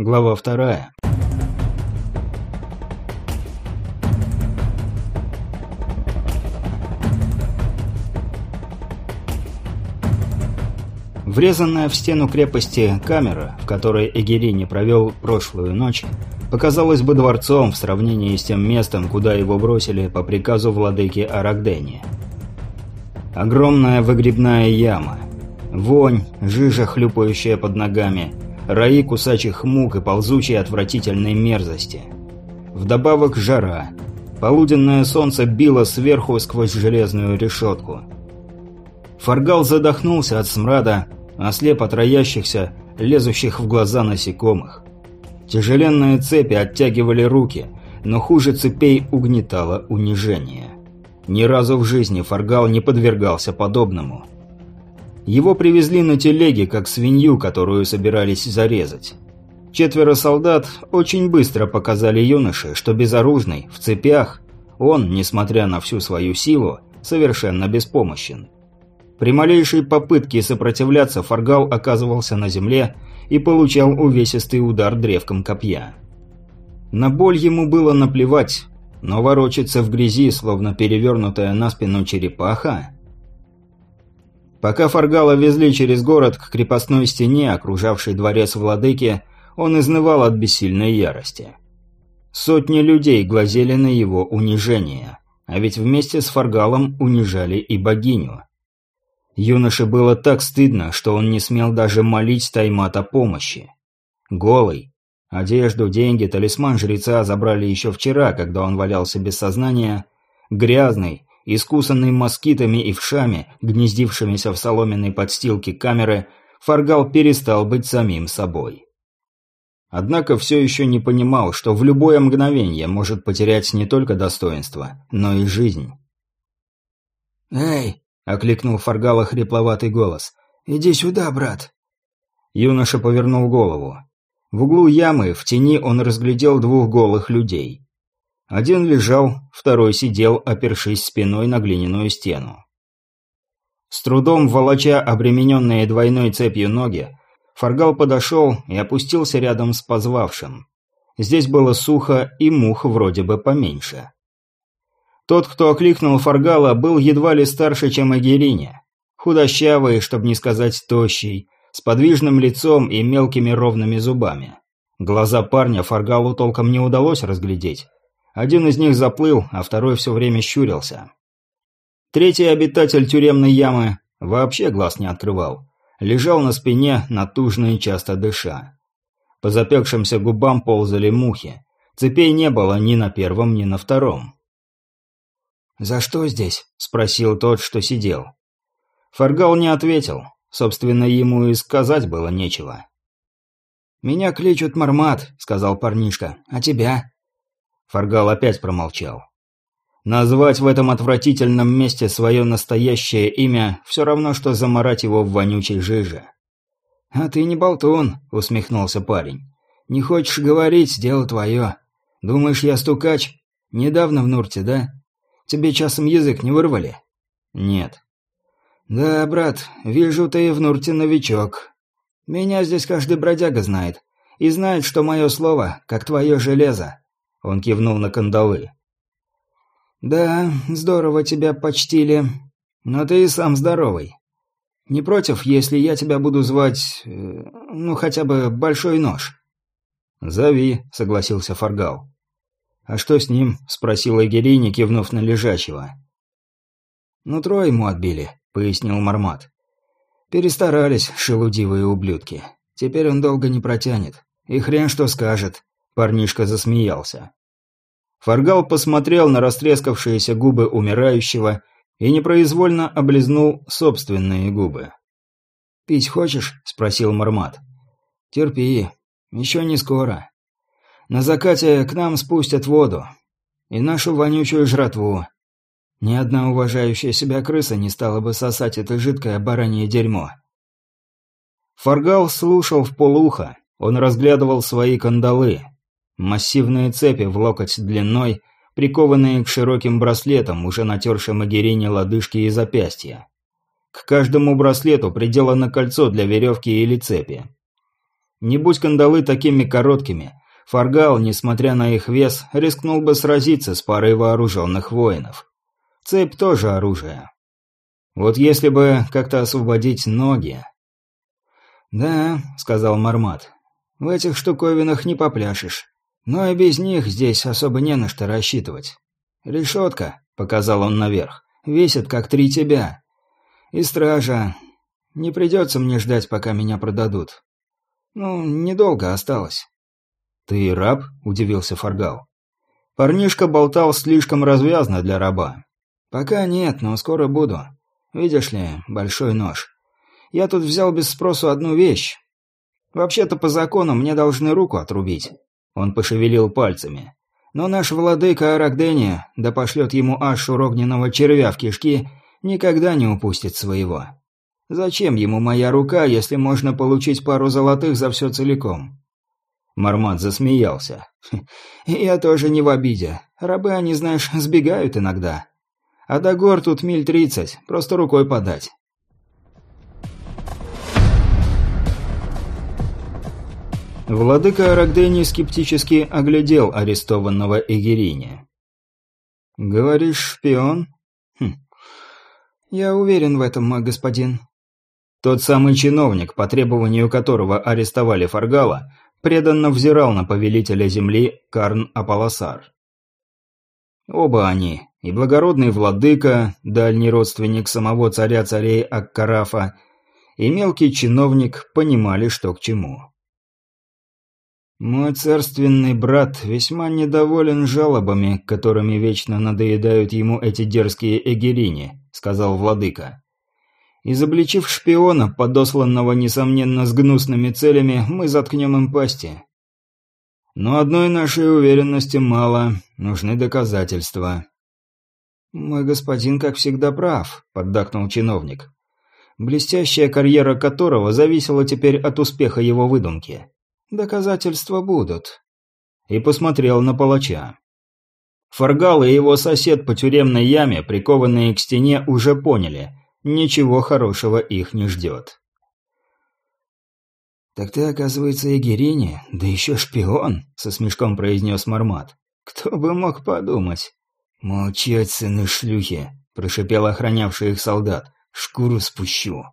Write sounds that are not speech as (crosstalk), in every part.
Глава вторая. Врезанная в стену крепости камера, в которой Эгерини провел прошлую ночь, показалась бы дворцом в сравнении с тем местом, куда его бросили по приказу владыки Арагдени. Огромная выгребная яма. Вонь, жижа, хлюпающая под ногами – раи кусачих мук и ползучей отвратительной мерзости. Вдобавок жара. Полуденное солнце било сверху сквозь железную решетку. Фаргал задохнулся от смрада, ослеп от роящихся, лезущих в глаза насекомых. Тяжеленные цепи оттягивали руки, но хуже цепей угнетало унижение. Ни разу в жизни Фаргал не подвергался подобному – его привезли на телеге, как свинью, которую собирались зарезать. Четверо солдат очень быстро показали юноше, что безоружный, в цепях, он, несмотря на всю свою силу, совершенно беспомощен. При малейшей попытке сопротивляться Фаргал оказывался на земле и получал увесистый удар древком копья. На боль ему было наплевать, но ворочаться в грязи, словно перевернутая на спину черепаха, Пока Фаргала везли через город к крепостной стене, окружавшей дворец владыки, он изнывал от бессильной ярости. Сотни людей глазели на его унижение, а ведь вместе с Фаргалом унижали и богиню. Юноше было так стыдно, что он не смел даже молить Таймат о помощи. Голый. Одежду, деньги, талисман жреца забрали еще вчера, когда он валялся без сознания. Грязный, Искусанный москитами и вшами, гнездившимися в соломенной подстилке камеры, Фаргал перестал быть самим собой. Однако все еще не понимал, что в любое мгновение может потерять не только достоинство, но и жизнь. «Эй!» — окликнул Фаргала хрипловатый голос. «Иди сюда, брат!» Юноша повернул голову. В углу ямы, в тени, он разглядел двух голых людей. Один лежал, второй сидел, опершись спиной на глиняную стену. С трудом волоча обремененные двойной цепью ноги, Фаргал подошел и опустился рядом с позвавшим. Здесь было сухо и мух вроде бы поменьше. Тот, кто окликнул Фаргала, был едва ли старше, чем Агирине. Худощавый, чтобы не сказать тощий, с подвижным лицом и мелкими ровными зубами. Глаза парня Фаргалу толком не удалось разглядеть, один из них заплыл, а второй все время щурился. Третий обитатель тюремной ямы вообще глаз не открывал. Лежал на спине, натужно и часто дыша. По запекшимся губам ползали мухи. Цепей не было ни на первом, ни на втором. «За что здесь?» – спросил тот, что сидел. Фаргал не ответил. Собственно, ему и сказать было нечего. «Меня кличут Мармат», – сказал парнишка. «А тебя?» Фаргал опять промолчал. Назвать в этом отвратительном месте свое настоящее имя все равно, что заморать его в вонючей жиже. «А ты не болтун», — усмехнулся парень. «Не хочешь говорить, дело твое. Думаешь, я стукач? Недавно в Нурте, да? Тебе часом язык не вырвали?» «Нет». «Да, брат, вижу, ты в Нурте новичок. Меня здесь каждый бродяга знает. И знает, что мое слово, как твое железо. Он кивнул на кандалы. «Да, здорово тебя почтили. Но ты и сам здоровый. Не против, если я тебя буду звать... Э, ну, хотя бы Большой Нож?» «Зови», — согласился Фаргал. «А что с ним?» — спросила Эгерини, кивнув на лежачего. «Нутро ему отбили», — пояснил Мармат. «Перестарались, шелудивые ублюдки. Теперь он долго не протянет. И хрен что скажет. Парнишка засмеялся. Фаргал посмотрел на растрескавшиеся губы умирающего и непроизвольно облизнул собственные губы. «Пить хочешь?» – спросил Мармат. «Терпи. Еще не скоро. На закате к нам спустят воду. И нашу вонючую жратву. Ни одна уважающая себя крыса не стала бы сосать это жидкое баранье дерьмо». Фаргал слушал в полуха. Он разглядывал свои кандалы, Массивные цепи в локоть длиной, прикованные к широким браслетам, уже натершим Агирине лодыжки и запястья. К каждому браслету приделано кольцо для веревки или цепи. Не будь кандалы такими короткими, Фаргал, несмотря на их вес, рискнул бы сразиться с парой вооруженных воинов. Цепь тоже оружие. Вот если бы как-то освободить ноги... «Да», — сказал Мармат, — «в этих штуковинах не попляшешь. Но и без них здесь особо не на что рассчитывать. Решетка», — показал он наверх, — «весит как три тебя. И стража. Не придется мне ждать, пока меня продадут. Ну, недолго осталось». «Ты раб?» – удивился Фаргал. Парнишка болтал слишком развязно для раба. «Пока нет, но скоро буду. Видишь ли, большой нож. Я тут взял без спросу одну вещь. Вообще-то по закону мне должны руку отрубить». Он пошевелил пальцами. Но наш владыка Арагдени, да пошлет ему ашу огненного червя в кишки, никогда не упустит своего. Зачем ему моя рука, если можно получить пару золотых за все целиком? Мармат засмеялся. (laughs) «Я тоже не в обиде. Рабы, они, знаешь, сбегают иногда. А до гор тут миль тридцать, просто рукой подать». Владыка Арагдени скептически оглядел арестованного Эгерини. «Говоришь, шпион?» хм. «Я уверен в этом, господин». Тот самый чиновник, по требованию которого арестовали Фаргала, преданно взирал на повелителя земли Карн Аполосар. Оба они, и благородный владыка, дальний родственник самого царя царей Аккарафа, и мелкий чиновник понимали, что к чему. «Мой царственный брат весьма недоволен жалобами, которыми вечно надоедают ему эти дерзкие эгерини», — сказал владыка. Изобличив шпиона, подосланного, несомненно, с гнусными целями, мы заткнем им пасти. Но одной нашей уверенности мало, нужны доказательства. «Мой господин, как всегда, прав», — поддакнул чиновник. Блестящая карьера которого зависела теперь от успеха его выдумки. «Доказательства будут». И посмотрел на палача. Фаргал и его сосед по тюремной яме, прикованные к стене, уже поняли — ничего хорошего их не ждет. «Так ты, оказывается, Егерини, да еще шпион», — со смешком произнес Мармат. «Кто бы мог подумать?» «Молчать, сыны шлюхи», — прошипел охранявший их солдат. «Шкуру спущу».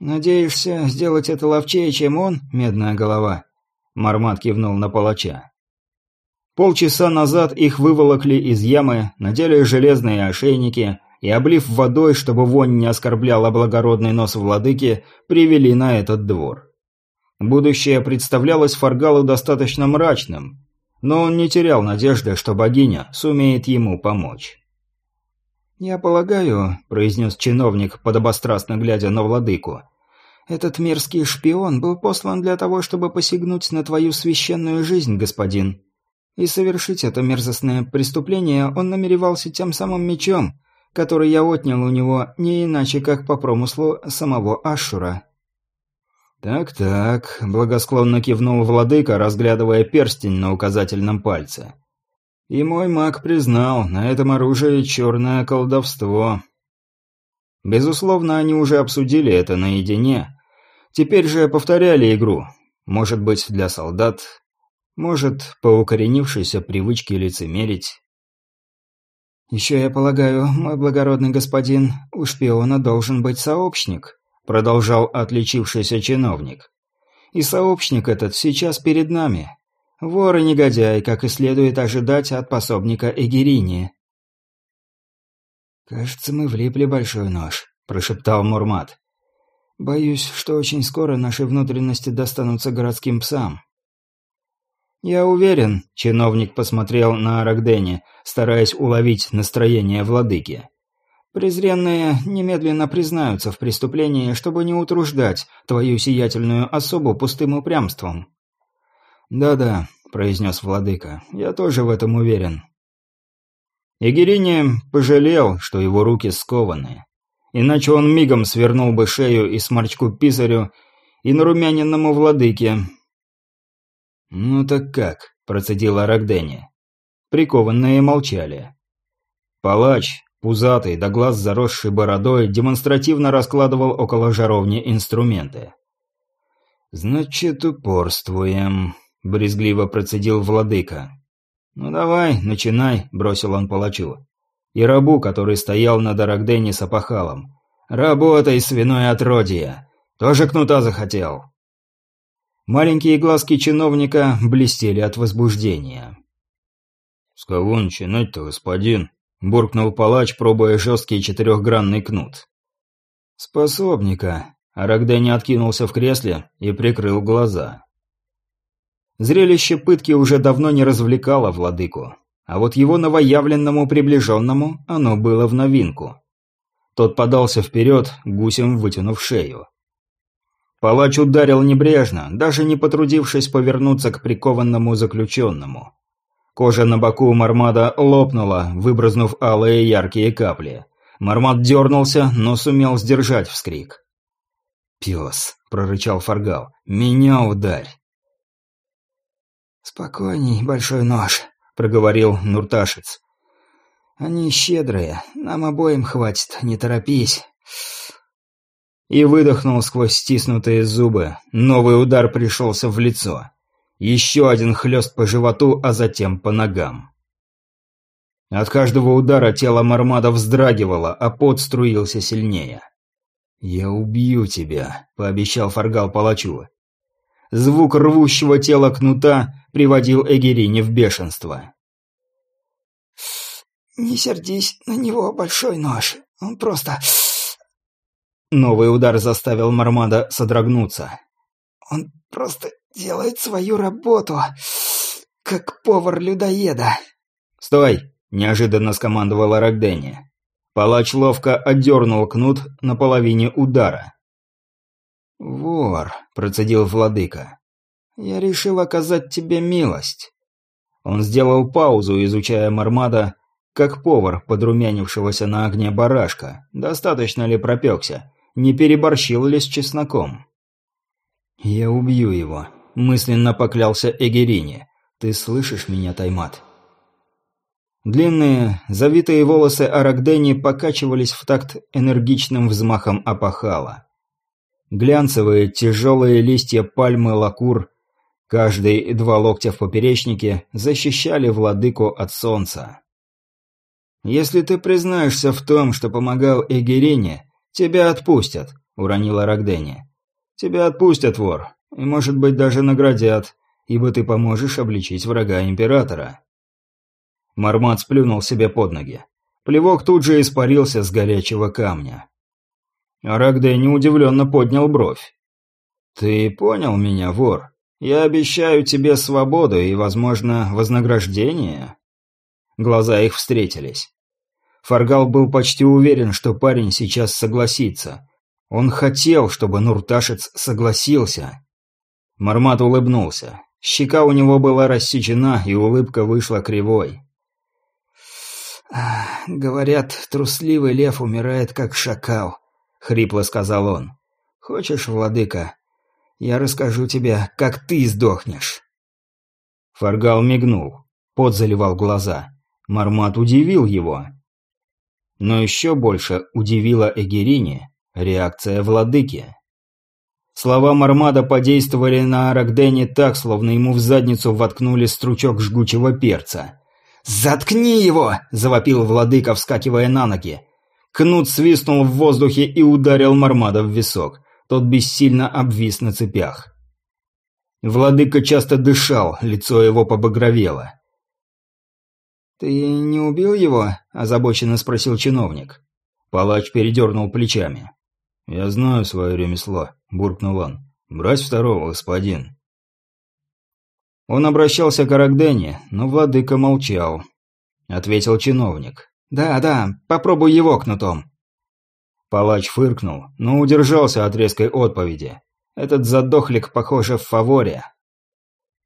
«Надеешься сделать это ловчее, чем он, медная голова?» Мармат кивнул на палача. Полчаса назад их выволокли из ямы, надели железные ошейники, и, облив водой, чтобы вонь не оскорбляла благородный нос владыки, привели на этот двор. Будущее представлялось Фаргалу достаточно мрачным, но он не терял надежды, что богиня сумеет ему помочь. «Я полагаю», — произнес чиновник, подобострастно глядя на владыку, «этот мерзкий шпион был послан для того, чтобы посягнуть на твою священную жизнь, господин. И совершить это мерзостное преступление он намеревался тем самым мечом, который я отнял у него не иначе, как по промыслу самого Ашура. «Так-так», — благосклонно кивнул владыка, разглядывая перстень на указательном пальце. «И мой маг признал, на этом оружии черное колдовство». Безусловно, они уже обсудили это наедине. Теперь же повторяли игру. Может быть, для солдат, может, по укоренившейся привычке лицемерить. «Еще я полагаю, мой благородный господин, у шпиона должен быть сообщник», продолжал отличившийся чиновник. «И сообщник этот сейчас перед нами. Вор и негодяй, как и следует ожидать от пособника Эгерини». «Кажется, мы влипли большой нож», – прошептал Мурмат. «Боюсь, что очень скоро наши внутренности достанутся городским псам». «Я уверен», — чиновник посмотрел на Арагдене, стараясь уловить настроение владыки. «Презренные немедленно признаются в преступлении, чтобы не утруждать твою сиятельную особу пустым упрямством». «Да-да», — произнес владыка, — «я тоже в этом уверен». Егерини пожалел, что его руки скованы. Иначе он мигом свернул бы шею и сморчку писарю, и нарумяненному владыке, «Ну так как?» – процедила Рогдени. Прикованные молчали. Палач, пузатый, до глаз заросший бородой, демонстративно раскладывал около жаровни инструменты. «Значит, упорствуем», — брезгливо процедил владыка. «Ну давай, начинай», — бросил он палачу. И рабу, который стоял над Арагдене с опахалом. «Работай, свиное отродье! Тоже кнута захотел!» Маленькие глазки чиновника блестели от возбуждения. «С кого начинать-то, господин?» – буркнул палач, пробуя жесткий четырехгранный кнут. «Способника», – Арагдени откинулся в кресле и прикрыл глаза. Зрелище пытки уже давно не развлекало владыку, а вот его новоявленному приближенному оно было в новинку. Тот подался вперед, гусем вытянув шею. Палач ударил небрежно, даже не потрудившись повернуться к прикованному заключенному. Кожа на боку Мармада лопнула, выбразнув алые яркие капли. Мармад дернулся, но сумел сдержать вскрик. «Пес!» — прорычал Фаргал. «Меня ударь!» «Спокойней, большой нож», — проговорил Нурташец. «Они щедрые, нам обоим хватит, не торопись» и выдохнул сквозь стиснутые зубы. Новый удар пришелся в лицо. Еще один хлест по животу, а затем по ногам. От каждого удара тело Мармада вздрагивало, а пот струился сильнее. «Я убью тебя», — пообещал Фаргал палачу. Звук рвущего тела кнута приводил Эгерине в бешенство. «Не сердись на него, большой нож. Он просто Новый удар заставил Мармада содрогнуться. «Он просто делает свою работу, как повар-людоеда». «Стой!» – неожиданно скомандовала Рагдени. Палач ловко отдернул кнут на половине удара. «Вор», – процедил владыка, – «я решил оказать тебе милость». Он сделал паузу, изучая Мармада, как повар, подрумянившегося на огне барашка. Достаточно ли пропекся? не переборщил ли с чесноком. «Я убью его», – мысленно поклялся Эгерине. «Ты слышишь меня, Таймат?» Длинные, завитые волосы Арагдени покачивались в такт энергичным взмахом опахала. Глянцевые, тяжелые листья пальмы лакур, каждый два локтя в поперечнике, защищали владыку от солнца. «Если ты признаешься в том, что помогал Эгерине, «Тебя отпустят», — уронила Рагдени. «Тебя отпустят, вор, и, может быть, даже наградят, ибо ты поможешь обличить врага Императора». Мармат сплюнул себе под ноги. Плевок тут же испарился с горячего камня. А Рагдени удивленно поднял бровь. «Ты понял меня, вор? Я обещаю тебе свободу и, возможно, вознаграждение?» Глаза их встретились. Фаргал был почти уверен, что парень сейчас согласится. Он хотел, чтобы Нурташец согласился. Мармат улыбнулся. Щека у него была рассечена, и улыбка вышла кривой. «Говорят, трусливый лев умирает, как шакал», — хрипло сказал он. «Хочешь, владыка, я расскажу тебе, как ты сдохнешь». Фаргал мигнул. Пот заливал глаза. Мармат удивил его. Но еще больше удивила Эгерине реакция владыки. Слова Мармада подействовали на Арагдене так, словно ему в задницу воткнули стручок жгучего перца. «Заткни его!» – завопил владыка, вскакивая на ноги. Кнут свистнул в воздухе и ударил Мармада в висок. Тот бессильно обвис на цепях. Владыка часто дышал, лицо его побагровело. «Ты не убил его?» – озабоченно спросил чиновник. Палач передернул плечами. «Я знаю свое ремесло», – буркнул он. «Брать второго, господин». Он обращался к Арагдене, но владыка молчал. Ответил чиновник. «Да, да, попробуй его кнутом». Палач фыркнул, но удержался от резкой отповеди. Этот задохлик, похоже, в фаворе.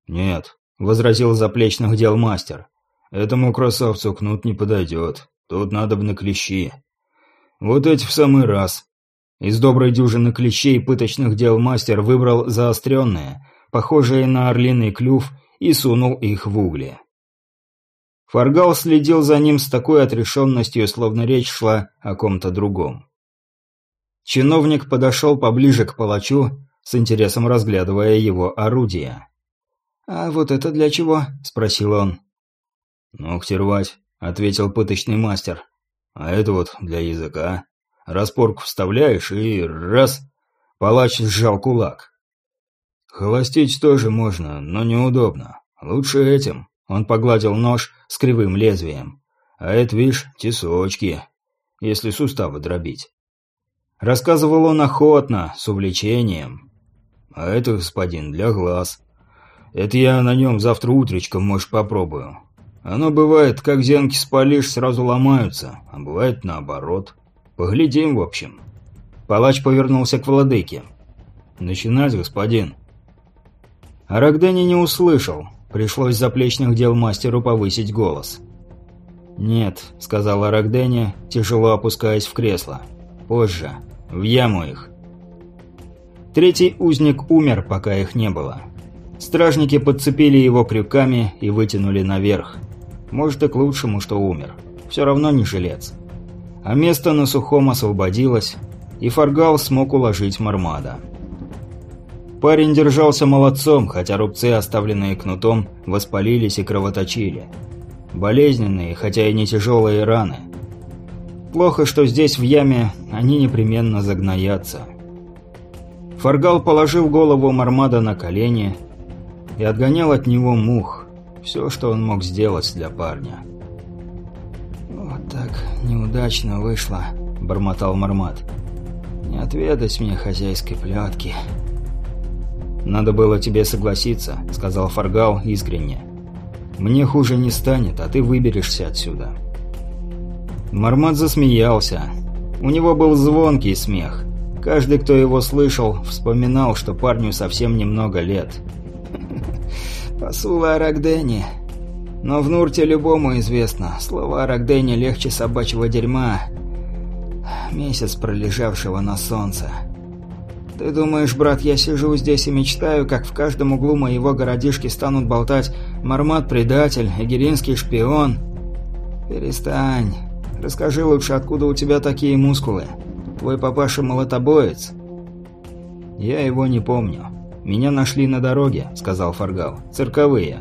«Нет», — возразил заплечных дел мастер. Этому красавцу кнут не подойдет. Тут надо бы на клещи. Вот эти в самый раз. Из доброй дюжины клещей пыточных дел мастер выбрал заостренные, похожие на орлиный клюв, и сунул их в угли. Фаргал следил за ним с такой отрешенностью, словно речь шла о ком-то другом. Чиновник подошел поближе к палачу, с интересом разглядывая его орудие. «А вот это для чего?» – спросил он. «Ногти рвать», – ответил пыточный мастер. «А это вот для языка. Распорку вставляешь и раз...» Палач сжал кулак. «Холостить тоже можно, но неудобно. Лучше этим». Он погладил нож с кривым лезвием. «А это, видишь, тесочки, если суставы дробить». Рассказывал он охотно, с увлечением. «А это, господин, для глаз. Это я на нем завтра утречком, может, попробую. Оно бывает, как зенки спалишь, сразу ломаются, а бывает наоборот. Поглядим, в общем». Палач повернулся к владыке. «Начинать, господин». Арагдени не услышал. Пришлось заплечных дел мастеру повысить голос. «Нет», — сказал Арагдени, тяжело опускаясь в кресло. «Позже. В яму их». Третий узник умер, пока их не было. Стражники подцепили его крюками и вытянули наверх. Может и к лучшему, что умер. Все равно не жилец. А место на сухом освободилось, и Фаргал смог уложить Мармада. Парень держался молодцом, хотя рубцы, оставленные кнутом, воспалились и кровоточили. Болезненные, хотя и не тяжелые раны. Плохо, что здесь, в яме, они непременно загноятся. Фаргал положил голову Мармада на колени и отгонял от него мух. Все, что он мог сделать для парня. «Вот так неудачно вышло», — бормотал Мармад. «Не отведать мне хозяйской плетки». «Надо было тебе согласиться», — сказал Фаргал искренне. «Мне хуже не станет, а ты выберешься отсюда». Мармат засмеялся. У него был звонкий смех. Каждый, кто его слышал, вспоминал, что парню совсем немного лет. (laughs) «Посула Арагдени. Но в Нурте любому известно, слова Арагдени легче собачьего дерьма, месяц пролежавшего на солнце». Ты думаешь, брат, я сижу здесь и мечтаю, как в каждом углу моего городишки станут болтать «Мармат-предатель», «Эгеринский шпион»? Перестань. Расскажи лучше, откуда у тебя такие мускулы? Твой папаша молотобоец? Я его не помню. Меня нашли на дороге, сказал Фаргал. Цирковые.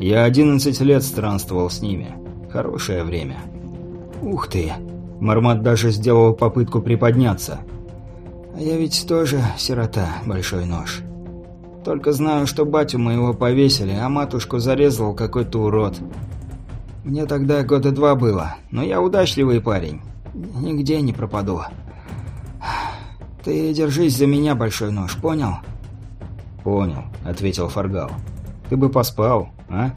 Я одиннадцать лет странствовал с ними. Хорошее время. Ух ты. Мармат даже сделал попытку приподняться. А я ведь тоже сирота, большой нож. Только знаю, что батю моего повесили, а матушку зарезал какой-то урод. Мне тогда года два было, но я удачливый парень. Нигде не пропаду. Ты держись за меня, большой нож, понял? Понял, ответил Фаргал. Ты бы поспал, а?